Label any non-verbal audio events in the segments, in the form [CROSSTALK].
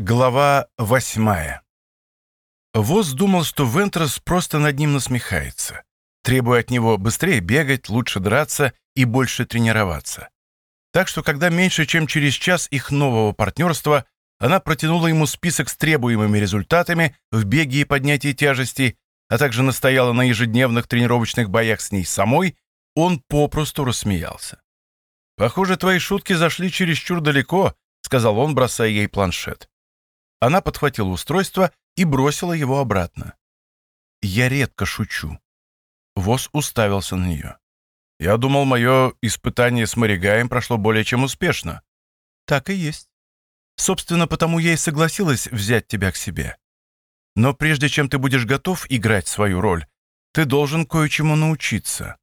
Глава восьмая. Воз думал, что Вентрос просто над ним насмехается, требуя от него быстрее бегать, лучше драться и больше тренироваться. Так что, когда меньше чем через час их нового партнерства она протянула ему список с требуемыми результатами в беге и поднятии тяжестей, а также настояла на ежедневных тренировочных боях с ней самой, он попросту рассмеялся. «Похоже, твои шутки зашли чересчур далеко», — сказал он, бросая ей планшет. Она подхватила устройство и бросила его обратно. «Я редко шучу». Воз уставился на нее. «Я думал, мое испытание с Маригаем прошло более чем успешно». «Так и есть. Собственно, потому я и согласилась взять тебя к себе. Но прежде чем ты будешь готов играть свою роль, ты должен кое-чему научиться».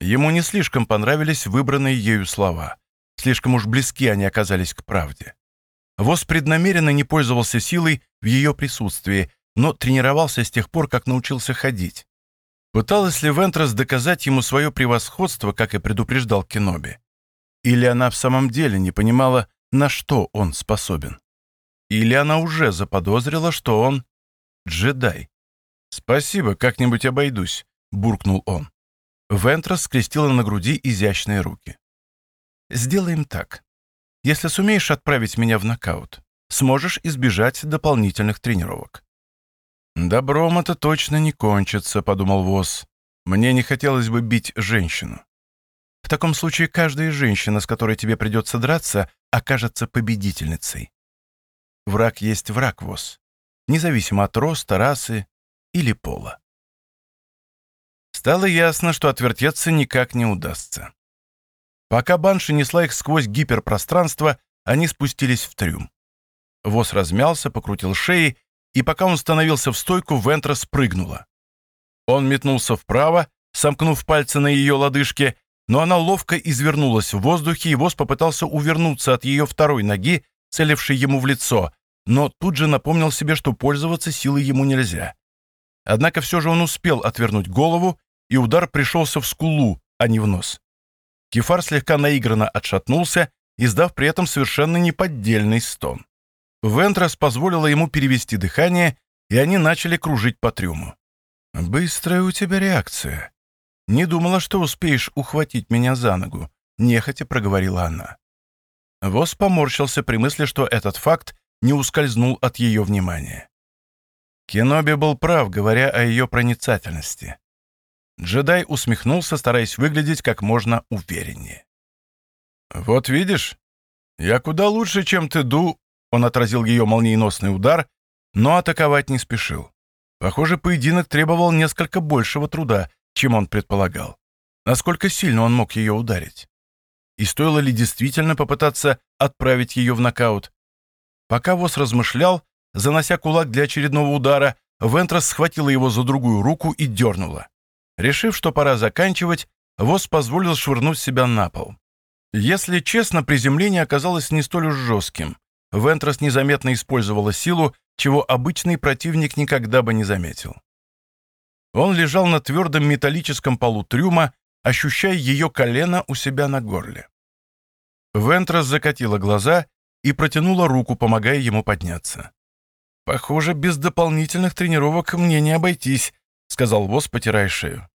Ему не слишком понравились выбранные ею слова. Слишком уж близки они оказались к правде. Воз преднамеренно не пользовался силой в ее присутствии, но тренировался с тех пор, как научился ходить. Пыталась ли Вентрас доказать ему свое превосходство, как и предупреждал Кеноби? Или она в самом деле не понимала, на что он способен? Или она уже заподозрила, что он джедай? «Спасибо, как-нибудь обойдусь», — буркнул он. Вентрас скрестила на груди изящные руки. «Сделаем так. Если сумеешь отправить меня в нокаут, сможешь избежать дополнительных тренировок». «Добром это точно не кончится», — подумал Воз. «Мне не хотелось бы бить женщину». «В таком случае каждая женщина, с которой тебе придется драться, окажется победительницей. Враг есть враг, Воз, независимо от роста, расы или пола». Стало ясно, что отвертеться никак не удастся. Пока банши несла их сквозь гиперпространство, они спустились в трюм. Воз размялся, покрутил шеи, и пока он становился в стойку, Вентра спрыгнула. Он метнулся вправо, сомкнув пальцы на ее лодыжке, но она ловко извернулась в воздухе, и Воз попытался увернуться от ее второй ноги, целившей ему в лицо, но тут же напомнил себе, что пользоваться силой ему нельзя. Однако все же он успел отвернуть голову, и удар пришелся в скулу, а не в нос. Кефар слегка наигранно отшатнулся, издав при этом совершенно неподдельный стон. Вентрас позволила ему перевести дыхание, и они начали кружить по трюму. «Быстрая у тебя реакция. Не думала, что успеешь ухватить меня за ногу», — нехотя проговорила она. Вос поморщился при мысли, что этот факт не ускользнул от ее внимания. Кеноби был прав, говоря о ее проницательности. Джедай усмехнулся, стараясь выглядеть как можно увереннее. «Вот видишь, я куда лучше, чем ты, Ду...» Он отразил ее молниеносный удар, но атаковать не спешил. Похоже, поединок требовал несколько большего труда, чем он предполагал. Насколько сильно он мог ее ударить? И стоило ли действительно попытаться отправить ее в нокаут? Пока Вос размышлял, занося кулак для очередного удара, Вентрас схватила его за другую руку и дернула. Решив, что пора заканчивать, Воз позволил швырнуть себя на пол. Если честно, приземление оказалось не столь уж жестким. Вентрос незаметно использовала силу, чего обычный противник никогда бы не заметил. Он лежал на твердом металлическом полу трюма, ощущая ее колено у себя на горле. Вентрос закатила глаза и протянула руку, помогая ему подняться. «Похоже, без дополнительных тренировок мне не обойтись», — сказал Воз, потирая шею.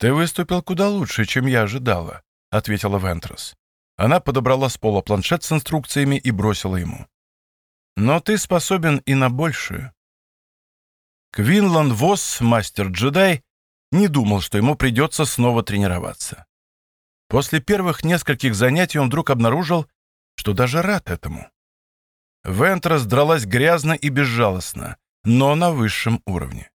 «Ты выступил куда лучше, чем я ожидала», — ответила Вентрос. Она подобрала с пола планшет с инструкциями и бросила ему. «Но ты способен и на большую». Квинланд Восс, мастер-джедай, не думал, что ему придется снова тренироваться. После первых нескольких занятий он вдруг обнаружил, что даже рад этому. Вентрос дралась грязно и безжалостно, но на высшем уровне.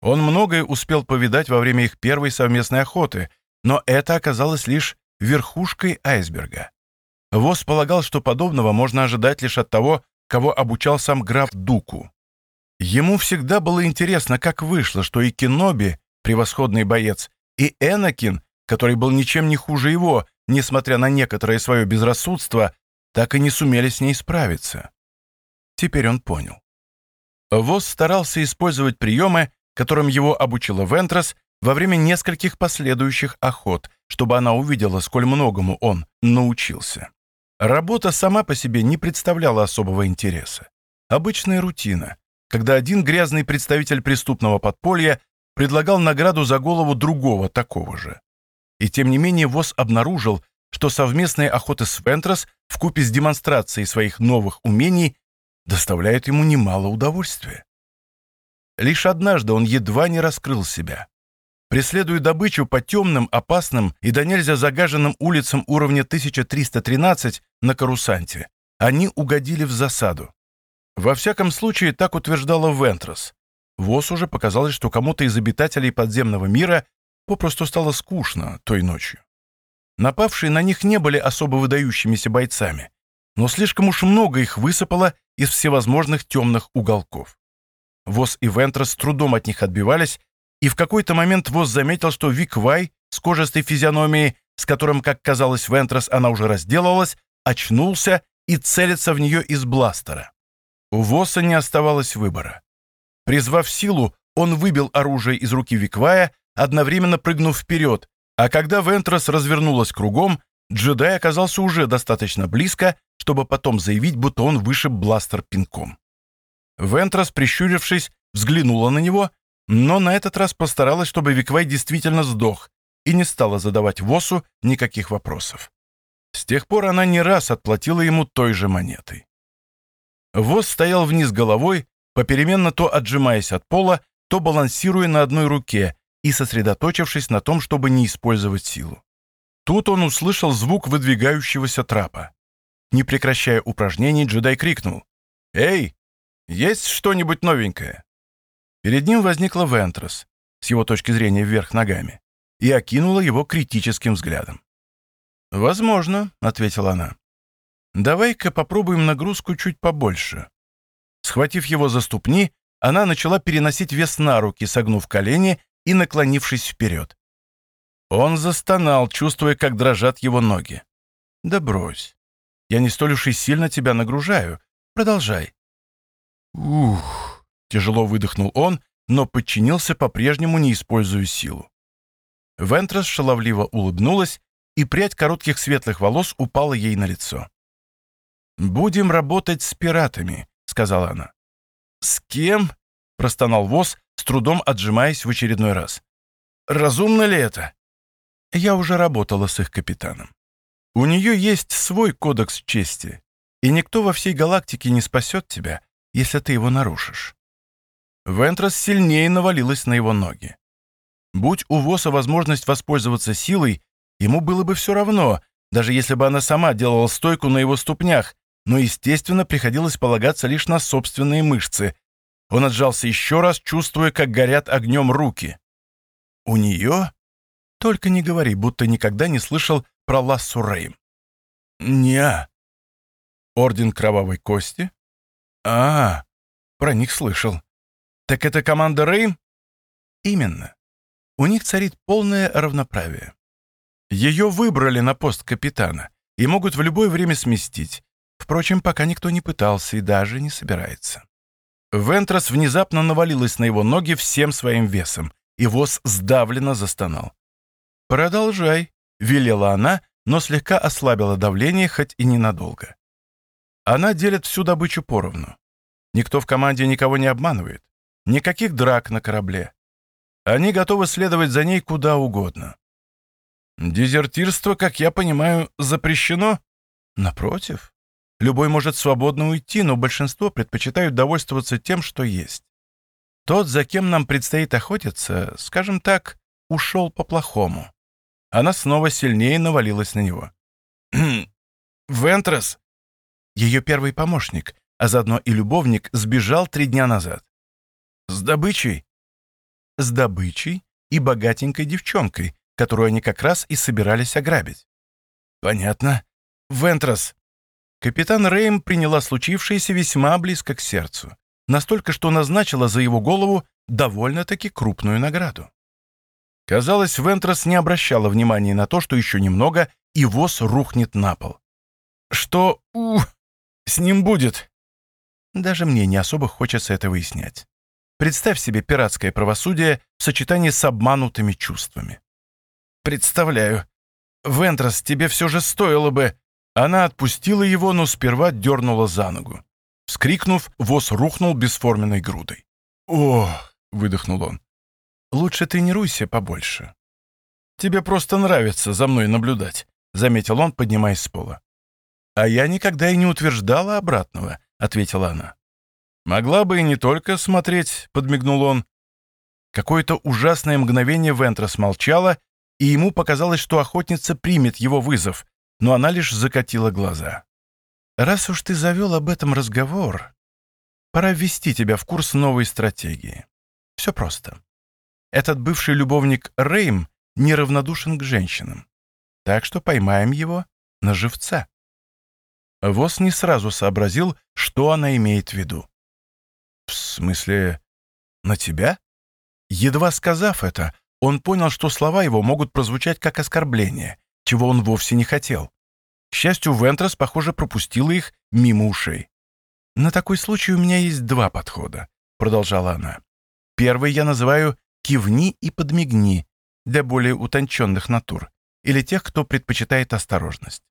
Он многое успел повидать во время их первой совместной охоты, но это оказалось лишь верхушкой айсберга. Вос полагал, что подобного можно ожидать лишь от того, кого обучал сам граф Дуку. Ему всегда было интересно, как вышло, что и Кеноби, превосходный боец, и Энакин, который был ничем не хуже его, несмотря на некоторое свое безрассудство, так и не сумели с ней справиться. Теперь он понял. Вос старался использовать приемы, которым его обучила Вентрас во время нескольких последующих охот, чтобы она увидела, сколь многому он научился. Работа сама по себе не представляла особого интереса. обычная рутина, когда один грязный представитель преступного подполья предлагал награду за голову другого такого же. И тем не менее ВОЗ обнаружил, что совместные охоты с Вентрос вкупе с демонстрацией своих новых умений доставляют ему немало удовольствия. Лишь однажды он едва не раскрыл себя. Преследуя добычу по темным, опасным и до нельзя загаженным улицам уровня 1313 на Карусанте, они угодили в засаду. Во всяком случае, так утверждала Вентрос. ВОЗ уже показалось, что кому-то из обитателей подземного мира попросту стало скучно той ночью. Напавшие на них не были особо выдающимися бойцами, но слишком уж много их высыпало из всевозможных темных уголков. ВОЗ и Вентрос с трудом от них отбивались, и в какой-то момент ВОЗ заметил, что Вик Вай с кожистой физиономией, с которым, как казалось Вентрос, она уже разделалась, очнулся и целится в нее из бластера. У ВОЗа не оставалось выбора. Призвав силу, он выбил оружие из руки Виквая, одновременно прыгнув вперед, а когда Вентрос развернулась кругом, джедай оказался уже достаточно близко, чтобы потом заявить, будто он вышиб бластер пинком. Вентрос, прищурившись, взглянула на него, но на этот раз постаралась, чтобы Виквай действительно сдох и не стала задавать Восу никаких вопросов. С тех пор она не раз отплатила ему той же монетой. Вос стоял вниз головой, попеременно то отжимаясь от пола, то балансируя на одной руке и сосредоточившись на том, чтобы не использовать силу. Тут он услышал звук выдвигающегося трапа. Не прекращая упражнений, джедай крикнул. «Эй, есть что-нибудь новенькое?» Перед ним возникла Вентрос, с его точки зрения вверх ногами, и окинула его критическим взглядом. «Возможно», — ответила она. «Давай-ка попробуем нагрузку чуть побольше». Схватив его за ступни, она начала переносить вес на руки, согнув колени и наклонившись вперед. Он застонал, чувствуя, как дрожат его ноги. «Да брось. Я не столь уж и сильно тебя нагружаю. Продолжай». «Ух!» — тяжело выдохнул он, но подчинился по-прежнему, не используя силу. Вентрас шаловливо улыбнулась и прядь коротких светлых волос упала ей на лицо. «Будем работать с пиратами», — сказала она. «С кем?» — простонал Воз, с трудом отжимаясь в очередной раз. «Разумно ли это?» Я уже работала с их капитаном. У нее есть свой кодекс чести, и никто во всей галактике не спасет тебя, если ты его нарушишь. Вентрас сильнее навалилась на его ноги. Будь у Воса возможность воспользоваться силой, Ему было бы все равно, даже если бы она сама делала стойку на его ступнях, но, естественно, приходилось полагаться лишь на собственные мышцы. Он отжался еще раз, чувствуя, как горят огнем руки. «У нее?» «Только не говори, будто никогда не слышал про Лассу Рейм». «Не-а». «Орден Кровавой Кости?» «А, про них слышал». «Так это команда Рейм?» «Именно. У них царит полное равноправие. Ее выбрали на пост капитана и могут в любое время сместить. Впрочем, пока никто не пытался и даже не собирается. Вентрос внезапно навалилась на его ноги всем своим весом, и воз сдавленно застонал. «Продолжай», — велела она, но слегка ослабила давление, хоть и ненадолго. Она делит всю добычу поровну. Никто в команде никого не обманывает. Никаких драк на корабле. Они готовы следовать за ней куда угодно. Дезертирство, как я понимаю, запрещено? Напротив. Любой может свободно уйти, но большинство предпочитают довольствоваться тем, что есть. Тот, за кем нам предстоит охотиться, скажем так, ушел по-плохому. Она снова сильнее навалилась на него. [CLEARS THROAT] «Вентрес!» Ее первый помощник, а заодно и любовник, сбежал три дня назад. «С добычей?» «С добычей и богатенькой девчонкой, которую они как раз и собирались ограбить. «Понятно. Вентрос». Капитан Рейм приняла случившееся весьма близко к сердцу. Настолько, что назначила за его голову довольно-таки крупную награду. Казалось, Вентрос не обращала внимания на то, что еще немного, и воз рухнет на пол. «Что у, с ним будет?» Даже мне не особо хочется это выяснять. Представь себе пиратское правосудие в сочетании с обманутыми чувствами. «Представляю. Вентрос, тебе все же стоило бы...» Она отпустила его, но сперва дернула за ногу. Вскрикнув, воз рухнул бесформенной грудой. «О!» — выдохнул он. «Лучше тренируйся побольше. Тебе просто нравится за мной наблюдать», — заметил он, поднимаясь с пола. «А я никогда и не утверждала обратного», — ответила она. «Могла бы и не только смотреть», — подмигнул он. Какое-то ужасное мгновение Вентрас молчала, и ему показалось, что охотница примет его вызов, но она лишь закатила глаза. «Раз уж ты завел об этом разговор, пора ввести тебя в курс новой стратегии. Все просто. Этот бывший любовник Рейм неравнодушен к женщинам, так что поймаем его на живца». Вос не сразу сообразил, что она имеет в виду. «В смысле, на тебя?» Едва сказав это, он понял, что слова его могут прозвучать как оскорбление, чего он вовсе не хотел. К счастью, Вентрас, похоже, пропустила их мимо ушей. «На такой случай у меня есть два подхода», — продолжала она. «Первый я называю «кивни и подмигни» для более утонченных натур или тех, кто предпочитает осторожность.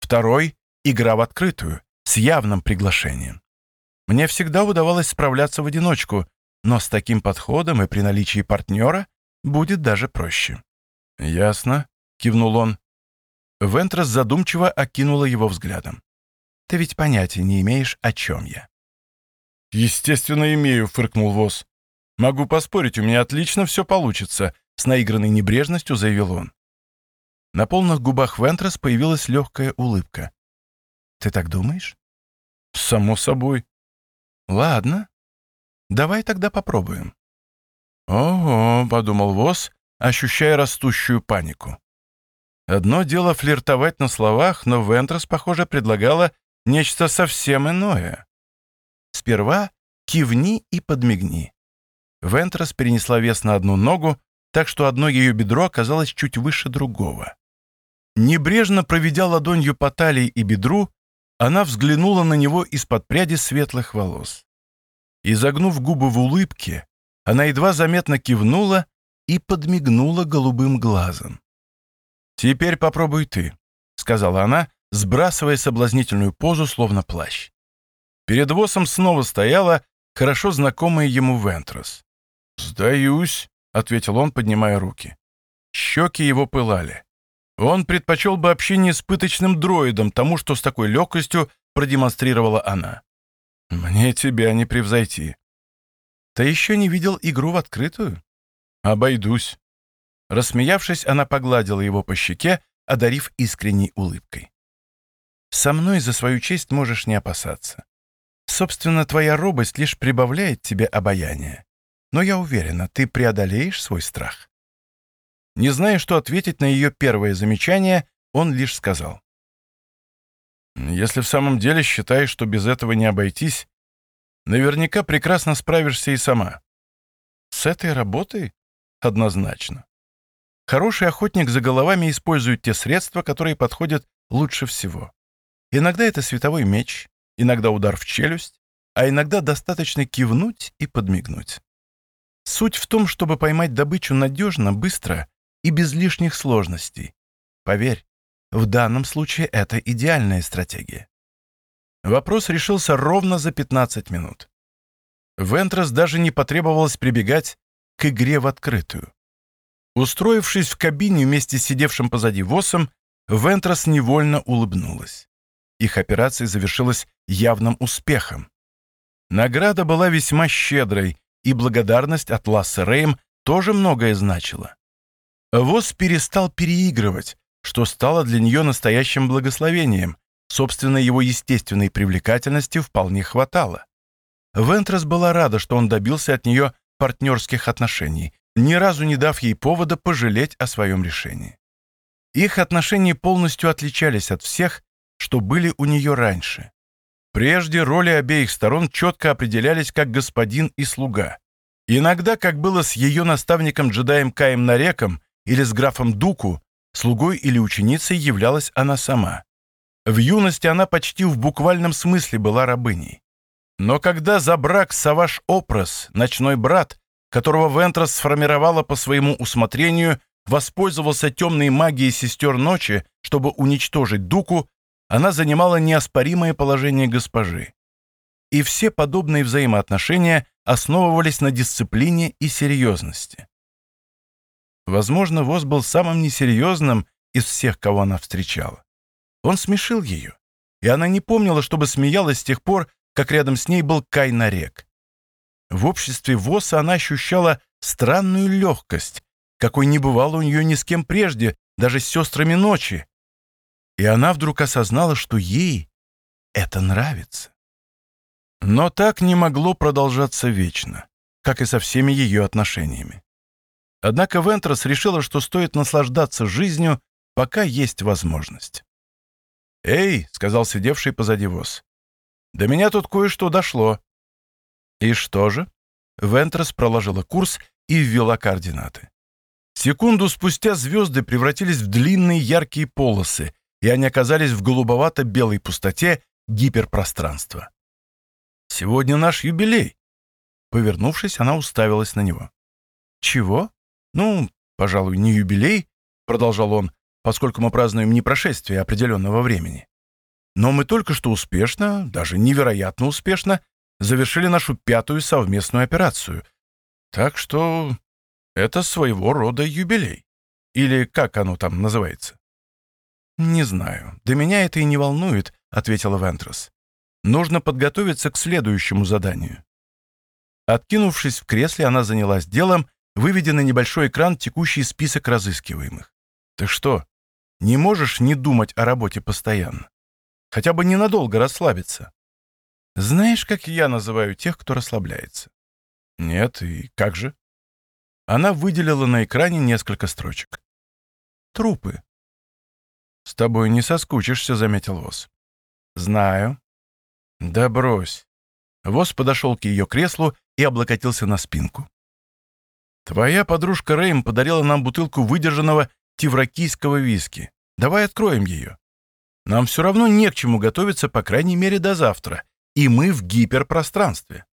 Второй — игра в открытую, с явным приглашением. Мне всегда удавалось справляться в одиночку, но с таким подходом и при наличии партнера будет даже проще. «Ясно», — кивнул он. Вентрас задумчиво окинула его взглядом. «Ты ведь понятия не имеешь, о чем я». «Естественно, имею», — фыркнул Воз. «Могу поспорить, у меня отлично все получится», — с наигранной небрежностью заявил он. На полных губах Вентрас появилась легкая улыбка. «Ты так думаешь?» «Само собой». «Ладно. Давай тогда попробуем». «Ого», — подумал Воз, ощущая растущую панику. Одно дело флиртовать на словах, но Вентрос, похоже, предлагала нечто совсем иное. Сперва кивни и подмигни. Вентрос перенесла вес на одну ногу, так что одно ее бедро оказалось чуть выше другого. Небрежно проведя ладонью по талии и бедру, она взглянула на него из-под пряди светлых волос. Изогнув губы в улыбке, она едва заметно кивнула и подмигнула голубым глазом. «Теперь попробуй ты», — сказала она, сбрасывая соблазнительную позу, словно плащ. Перед Восом снова стояла хорошо знакомая ему Вентрос. «Сдаюсь», — ответил он, поднимая руки. Щеки его пылали. Он предпочел бы общение с пыточным дроидом тому, что с такой легкостью продемонстрировала она. «Мне тебя не превзойти», ты еще не видел игру в открытую? Обойдусь. Рассмеявшись, она погладила его по щеке, одарив искренней улыбкой. Со мной за свою честь можешь не опасаться. Собственно, твоя робость лишь прибавляет тебе обаяние. Но я уверена, ты преодолеешь свой страх. Не зная, что ответить на ее первое замечание, он лишь сказал. «Если в самом деле считаешь, что без этого не обойтись, Наверняка прекрасно справишься и сама. С этой работой? Однозначно. Хороший охотник за головами использует те средства, которые подходят лучше всего. Иногда это световой меч, иногда удар в челюсть, а иногда достаточно кивнуть и подмигнуть. Суть в том, чтобы поймать добычу надежно, быстро и без лишних сложностей. Поверь, в данном случае это идеальная стратегия. Вопрос решился ровно за 15 минут. Вентрос даже не потребовалось прибегать к игре в открытую. Устроившись в кабине вместе с сидевшим позади Восом, Вентрос невольно улыбнулась. Их операция завершилась явным успехом. Награда была весьма щедрой, и благодарность от Ласса Рейм тоже многое значила. Вос перестал переигрывать, что стало для нее настоящим благословением, Собственно, его естественной привлекательности вполне хватало. Вентрес была рада, что он добился от нее партнерских отношений, ни разу не дав ей повода пожалеть о своем решении. Их отношения полностью отличались от всех, что были у нее раньше. Прежде роли обеих сторон четко определялись как господин и слуга. Иногда, как было с ее наставником-джедаем Каем Нареком или с графом Дуку, слугой или ученицей являлась она сама. В юности она почти в буквальном смысле была рабыней. Но когда за брак Саваш Опрос, ночной брат, которого Вентрас сформировала по своему усмотрению, воспользовался темной магией сестер ночи, чтобы уничтожить Дуку, она занимала неоспоримое положение госпожи. и все подобные взаимоотношения основывались на дисциплине и серьезности. Возможно, Воз был самым несерьезным из всех, кого она встречала. Он смешил ее, и она не помнила, чтобы смеялась с тех пор, как рядом с ней был Кай Нарек. В обществе Воса она ощущала странную легкость, какой не бывало у нее ни с кем прежде, даже с сестрами ночи. И она вдруг осознала, что ей это нравится. Но так не могло продолжаться вечно, как и со всеми ее отношениями. Однако Вентрос решила, что стоит наслаждаться жизнью, пока есть возможность. «Эй!» — сказал сидевший позади воз. «До меня тут кое-что дошло». «И что же?» Вентрос проложила курс и ввела координаты. Секунду спустя звезды превратились в длинные яркие полосы, и они оказались в голубовато-белой пустоте гиперпространства. «Сегодня наш юбилей!» Повернувшись, она уставилась на него. «Чего?» «Ну, пожалуй, не юбилей», — продолжал он, поскольку мы празднуем не прошествие определенного времени. Но мы только что успешно, даже невероятно успешно, завершили нашу пятую совместную операцию. Так что это своего рода юбилей. Или как оно там называется? «Не знаю. До меня это и не волнует», — ответила Вентрос. «Нужно подготовиться к следующему заданию». Откинувшись в кресле, она занялась делом, выведя на небольшой экран текущий список разыскиваемых. Ты что, не можешь не думать о работе постоянно? Хотя бы ненадолго расслабиться. Знаешь, как я называю тех, кто расслабляется? Нет, и как же? Она выделила на экране несколько строчек. Трупы. С тобой не соскучишься, заметил Вос. Знаю. Да брось. Вос подошел к ее креслу и облокотился на спинку. Твоя подружка Рэйм подарила нам бутылку выдержанного тивракийского виски. Давай откроем ее. Нам все равно не к чему готовиться, по крайней мере, до завтра. И мы в гиперпространстве.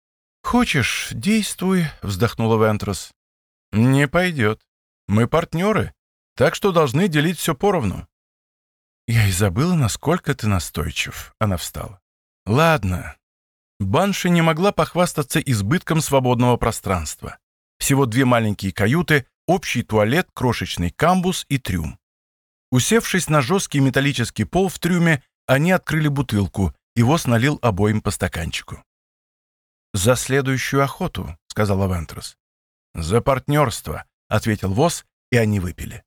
Хочешь, действуй, вздохнула Вентрос. Не пойдет. Мы партнеры, так что должны делить все поровну. Я и забыла, насколько ты настойчив. Она встала. Ладно. Банши не могла похвастаться избытком свободного пространства. Всего две маленькие каюты, общий туалет, крошечный камбус и трюм. Усевшись на жесткий металлический пол в трюме, они открыли бутылку, и Вос налил обоим по стаканчику. «За следующую охоту», — сказала Вентрос. «За партнерство», — ответил Вос, и они выпили.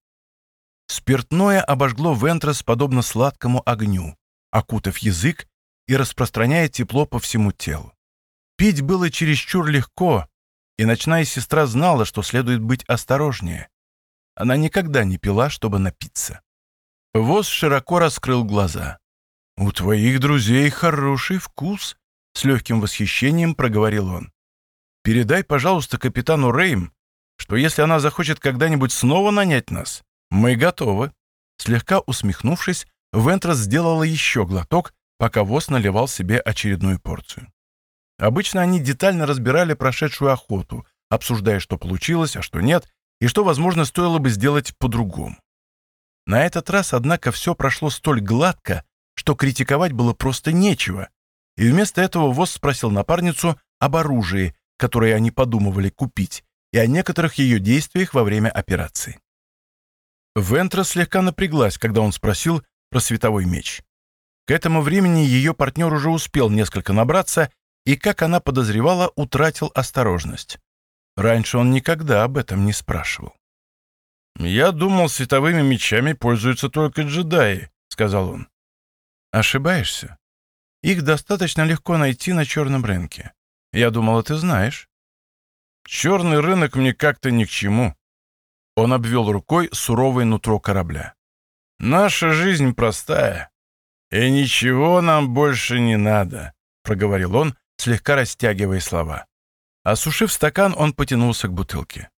Спиртное обожгло Вентрос подобно сладкому огню, окутав язык и распространяя тепло по всему телу. Пить было чересчур легко, и ночная сестра знала, что следует быть осторожнее. Она никогда не пила, чтобы напиться. Воз широко раскрыл глаза. «У твоих друзей хороший вкус», — с легким восхищением проговорил он. «Передай, пожалуйста, капитану Рейм, что если она захочет когда-нибудь снова нанять нас, мы готовы». Слегка усмехнувшись, Вентрос сделала еще глоток, пока Воз наливал себе очередную порцию. Обычно они детально разбирали прошедшую охоту, обсуждая, что получилось, а что нет, и что, возможно, стоило бы сделать по-другому. На этот раз, однако, все прошло столь гладко, что критиковать было просто нечего, и вместо этого ВОЗ спросил напарницу об оружии, которое они подумывали купить, и о некоторых ее действиях во время операции. Вентра слегка напряглась, когда он спросил про световой меч. К этому времени ее партнер уже успел несколько набраться и, как она подозревала, утратил осторожность. Раньше он никогда об этом не спрашивал. «Я думал, световыми мечами пользуются только джедаи», — сказал он. «Ошибаешься. Их достаточно легко найти на черном рынке. Я думал, ты знаешь». «Черный рынок мне как-то ни к чему». Он обвел рукой суровое нутро корабля. «Наша жизнь простая, и ничего нам больше не надо», — проговорил он, слегка растягивая слова. Осушив стакан, он потянулся к бутылке.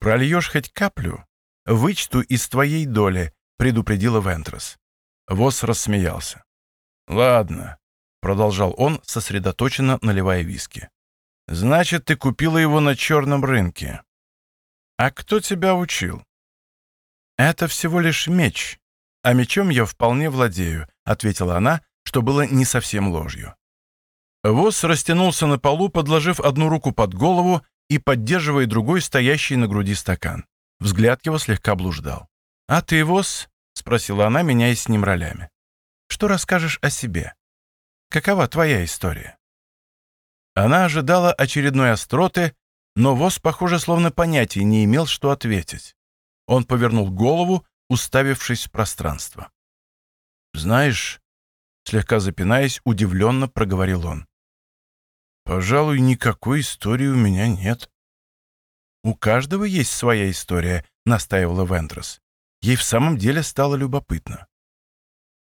«Прольешь хоть каплю? Вычту из твоей доли», — предупредила Вентрос. Вос рассмеялся. «Ладно», — продолжал он, сосредоточенно наливая виски. «Значит, ты купила его на черном рынке. А кто тебя учил?» «Это всего лишь меч, а мечом я вполне владею», — ответила она, что было не совсем ложью. Воз растянулся на полу, подложив одну руку под голову и поддерживая другой стоящий на груди стакан. Взгляд его слегка блуждал. «А ты, Воз?» — спросила она, меняясь с ним ролями. «Что расскажешь о себе? Какова твоя история?» Она ожидала очередной остроты, но Воз, похоже, словно понятия не имел, что ответить. Он повернул голову, уставившись в пространство. «Знаешь...» — слегка запинаясь, удивленно проговорил он. «Пожалуй, никакой истории у меня нет». «У каждого есть своя история», — настаивала Вендрос. Ей в самом деле стало любопытно.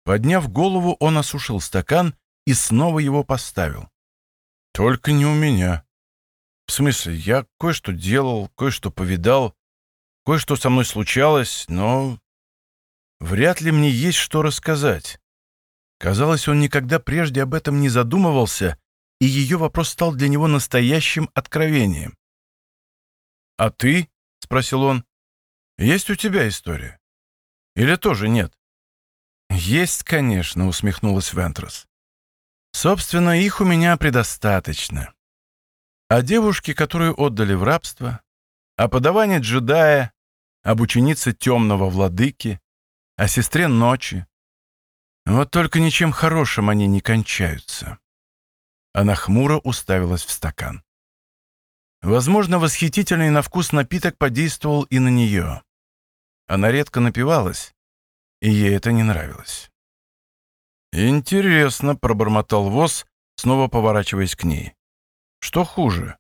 Подняв голову, он осушил стакан и снова его поставил. «Только не у меня. В смысле, я кое-что делал, кое-что повидал, кое-что со мной случалось, но вряд ли мне есть что рассказать». Казалось, он никогда прежде об этом не задумывался, и ее вопрос стал для него настоящим откровением. «А ты?» — спросил он. «Есть у тебя история? Или тоже нет?» «Есть, конечно», — усмехнулась Вентрос. «Собственно, их у меня предостаточно. О девушке, которую отдали в рабство, о подавании джедая, об ученице темного владыки, о сестре ночи. Вот только ничем хорошим они не кончаются». Она хмуро уставилась в стакан. Возможно, восхитительный на вкус напиток подействовал и на нее. Она редко напивалась, и ей это не нравилось. «Интересно», — пробормотал Воз, снова поворачиваясь к ней. «Что хуже?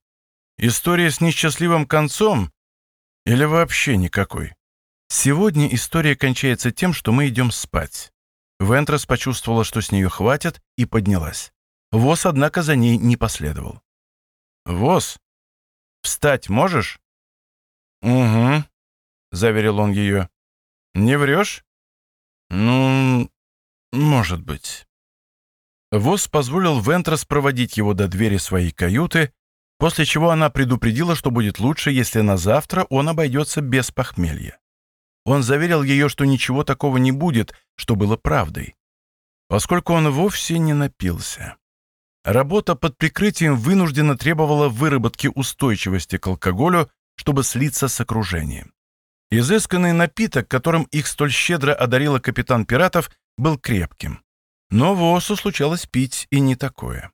История с несчастливым концом или вообще никакой?» «Сегодня история кончается тем, что мы идем спать». Вентрас почувствовала, что с нее хватит, и поднялась. Воз, однако, за ней не последовал. «Воз, Встать можешь?» «Угу», — заверил он ее. «Не врешь?» «Ну, может быть». Вос позволил Вентрос проводить его до двери своей каюты, после чего она предупредила, что будет лучше, если на завтра он обойдется без похмелья. Он заверил ее, что ничего такого не будет, что было правдой, поскольку он вовсе не напился. Работа под прикрытием вынужденно требовала выработки устойчивости к алкоголю, чтобы слиться с окружением. Изысканный напиток, которым их столь щедро одарила капитан пиратов, был крепким. Но Восу случалось пить и не такое.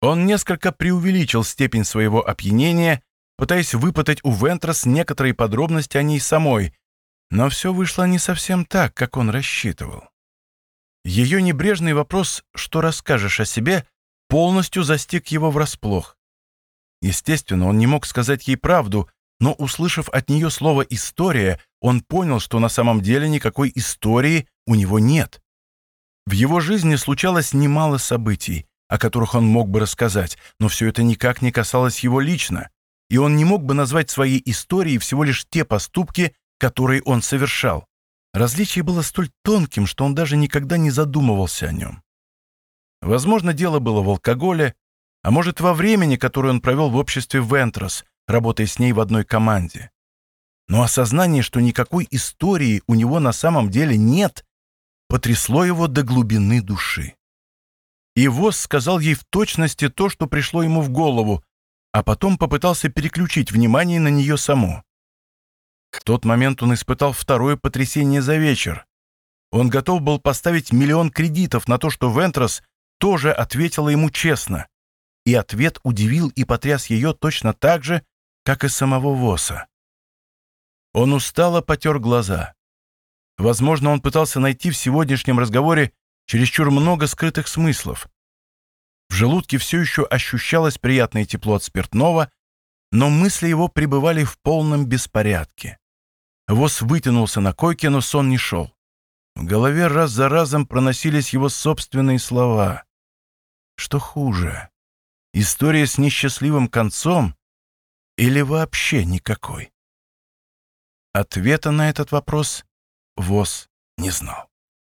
Он несколько преувеличил степень своего опьянения, пытаясь выпытать у Вентрос некоторые подробности о ней самой, но все вышло не совсем так, как он рассчитывал. Ее небрежный вопрос «что расскажешь о себе?» полностью застиг его врасплох. Естественно, он не мог сказать ей правду, но, услышав от нее слово «история», он понял, что на самом деле никакой истории у него нет. В его жизни случалось немало событий, о которых он мог бы рассказать, но все это никак не касалось его лично, и он не мог бы назвать своей историей всего лишь те поступки, которые он совершал. Различие было столь тонким, что он даже никогда не задумывался о нем. Возможно, дело было в алкоголе, а может, во времени, которое он провел в обществе Вентрос, работая с ней в одной команде. Но осознание, что никакой истории у него на самом деле нет, потрясло его до глубины души. И Восс сказал ей в точности то, что пришло ему в голову, а потом попытался переключить внимание на нее саму. В тот момент он испытал второе потрясение за вечер. Он готов был поставить миллион кредитов на то, что Вентрос тоже ответила ему честно. И ответ удивил и потряс ее точно так же, как и самого Воса. Он устало потер глаза. Возможно, он пытался найти в сегодняшнем разговоре чересчур много скрытых смыслов. В желудке все еще ощущалось приятное тепло от спиртного, но мысли его пребывали в полном беспорядке. Вос вытянулся на койке, но сон не шел. В голове раз за разом проносились его собственные слова. Что хуже, история с несчастливым концом или вообще никакой? Ответа на этот вопрос ВОЗ не знал.